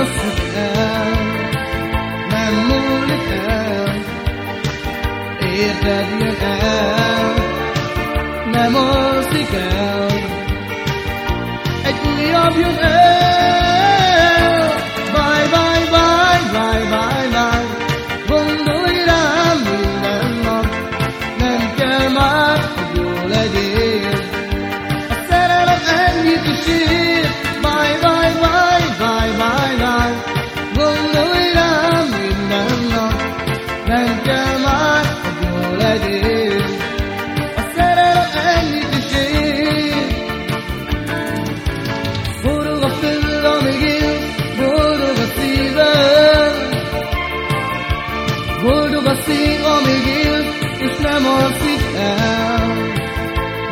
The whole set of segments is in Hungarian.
Yeah, yeah, yeah. A szerelem ennyit is ér. Forog a föld, amíg él, boldog a el.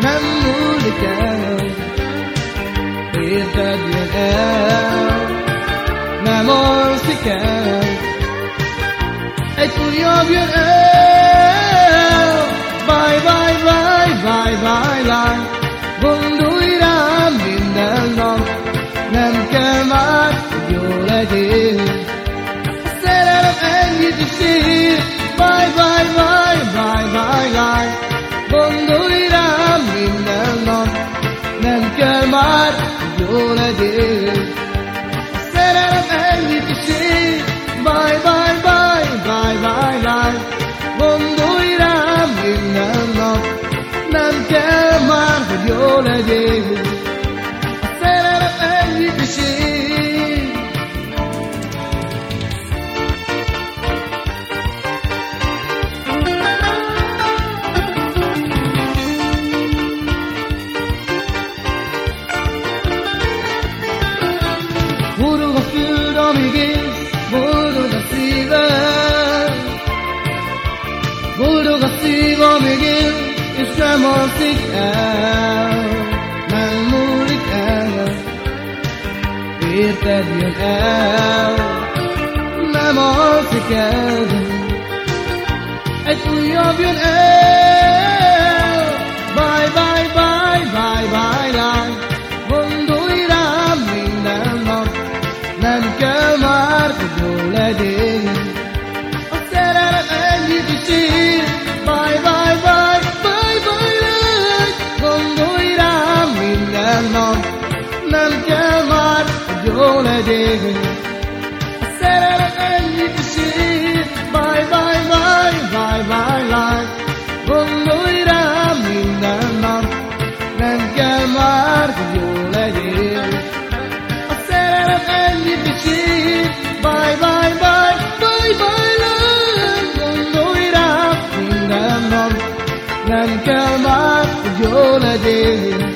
Nem múlik el, érted. Nem alszik el, egy újabb jön el. দিন bye bye bye bye bye bye বন্ধুরা মিন্নাল নন নেমকের মার জোরে দিন সেরার Vengi bye bye él, és nem alszik el. Nem múlik el, érted jön el. Nem alszik el, egy újabb jön el. Bye, bye, bye, bye, bye, bye. Gondolj rám minden nap, nem kell már, jó legyél. gidelim Severek gitsin Bay bay bay bay bay bay Bulluyra minden nap Nem kell már, hogy jó legyél A szerelem ennyi kicsit Bay bay bay bay bay lay Gondolj rám minden nap Nem kell már, hogy jó legyél